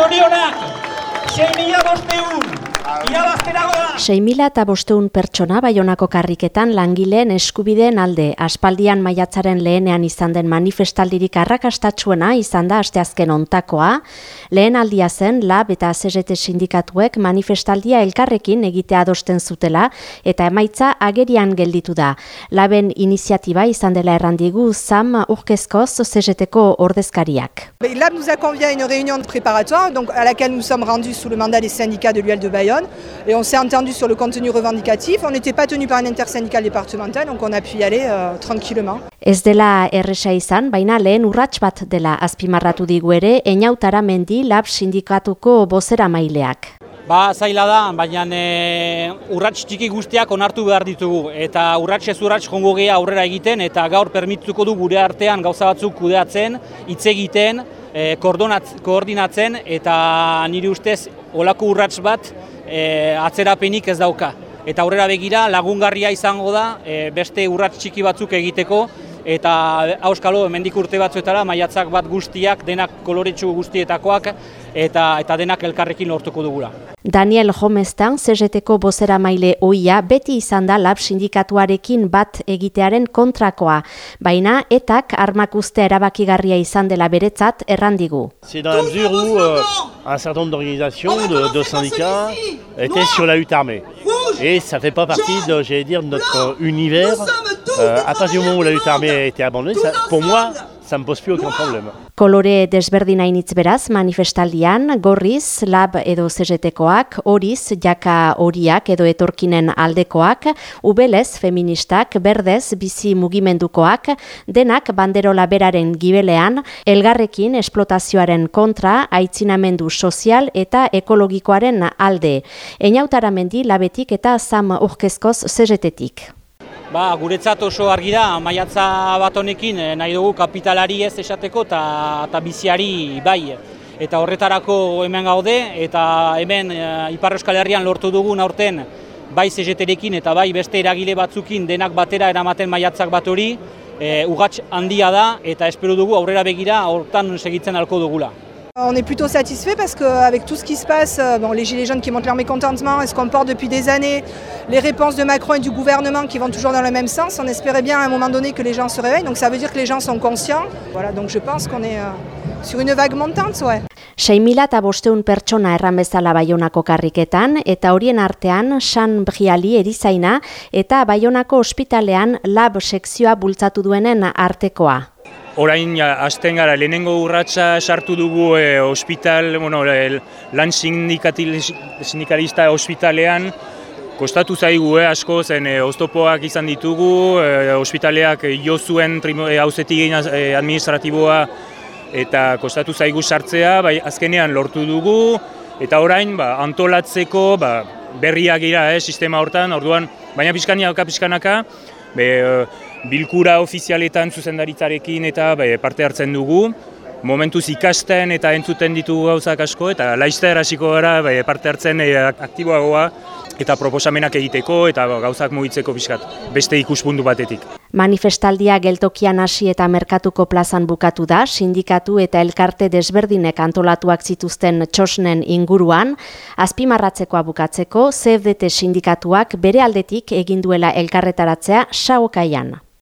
Zorionak, 6 mila bosteun, irabazterago da. 6.000 eta bosteun pertsona Baionako karriketan langileen eskubideen alde aspaldian maiatzaren lehenean izan den manifestaldirik arrakastatsuena izan da asteazken ontakoa. Lehen aldia zen lab eta CGT sindikatuek manifestaldia elkarrekin egitea adosten zutela eta emaitza agerian gelditu da. Laben iniziatiba izan dela errandigu Sam Urkezkoz CGTko ordezkariak. Lab nous a convié une réunion préparatoire donc à laquelle nous sommes rendus sous le mandat des syndicats de l'UL de Bayonne et on s'est entendu sur le contenu revendicatif. On n'était pas tenu par un intersyndical départemental donc on a pu y aller euh, tranquillement. Ez dela erresa izan, baina lehen urrats bat dela azpimarratu digu ere, einautara mendi lab sindikatuko bozera maileak. Ba, zaila da, baina e, urrats txiki guztiak onartu behar ditugu. Eta urrats ez urrats jongo geha aurrera egiten, eta gaur permitzuko du gure artean gauza batzuk kudeatzen, hitz egiten, e, koordinatzen, eta nire ustez olako urrats bat e, atzerapenik ez dauka. Eta aurrera begira lagungarria izango da e, beste urrats txiki batzuk egiteko, eta auskalo hemendik urte batzuetara maiatzak bat guztiak, denak koloretsu guztietakoak, eta, eta denak elkarrekin lortuko dugula. Daniel Homestan, CGTko bozera maile oia, beti izan da lab sindikatuarekin bat egitearen kontrakoa, baina etak armak ustea erabakigarria izan dela beretzat errandigu. C'est dans la mesure où euh, un certain nombre d'organisations, de, de syndicats étaient sur la lutte armée. Et ça fait pas partie, de, j'allais dire, de notre univers. Euh, à partir du moment où la lutte armée a été abandonnée, ça- pour moi, ça me pose plus aucun problème. Kolore desberdina initz beraz manifestaldian, gorriz, lab edo CGTkoak, horiz, jaka horiak edo etorkinen aldekoak, ubelez, feministak, berdez, bizi mugimendukoak, denak banderola beraren gibelean, elgarrekin esplotazioaren kontra, aitzinamendu sozial eta ekologikoaren alde. Einautara-mendi labetik eta zam urkezkoz CGTtik. Ba, guretzat oso argi da, maiatza bat honekin eh, nahi dugu kapitalari ez esateko eta biziari bai. Eta horretarako hemen gaude eta hemen e, Ipar Euskal Herrian lortu dugun aurten bai CGT-rekin eta bai beste eragile batzukin denak batera eramaten maiatzak bat hori, e, ugats handia da eta espero dugu aurrera begira hortan segitzen alko dugula. On est plutôt satisfait parce qu'avec tout ce qui se passe, euh, les gilets jaunes qui montrent leur mécontentement et ce qu'on porte depuis des années, les réponses de Macron et du gouvernement qui vont toujours dans le même sens, on espérait bien à un moment donné que les gens se réveillent. Donc ça veut dire que les gens sont conscients. Voilà, donc je pense qu'on est euh, sur une vague montante, ouais. 6.000 eta bosteun pertsona erran bezala Baionako karriketan eta horien artean San Briali erizaina eta Baionako ospitalean lab sekzioa bultzatu artekoa. Orain hasten gara lehenengo urratsa sartu dugu e, ospital, bueno, e, lan sindikalista ospitalean, kostatu zaigu eh, asko zen e, oztopoak izan ditugu, e, ospitaleak jo zuen trimo- e, e, administratiboa eta kostatu zaigu sartzea, bai azkenean lortu dugu, eta orain ba, antolatzeko ba, berriak gira eh, sistema hortan, orduan, baina pixkanaka pixkanaka, be, e, bilkura ofizialetan zuzendaritzarekin eta be, parte hartzen dugu, momentuz ikasten eta entzuten ditugu gauzak asko, eta laizter hasiko gara be, parte hartzen e, aktiboagoa, eta proposamenak egiteko eta gauzak mugitzeko pixkat, beste ikuspuntu batetik. Manifestaldia geltokian hasi eta merkatuko plazan bukatu da, sindikatu eta elkarte desberdinek antolatuak zituzten txosnen inguruan, azpimarratzekoa bukatzeko CFDT sindikatuak bere aldetik egin duela elkarretaratzea saokaian.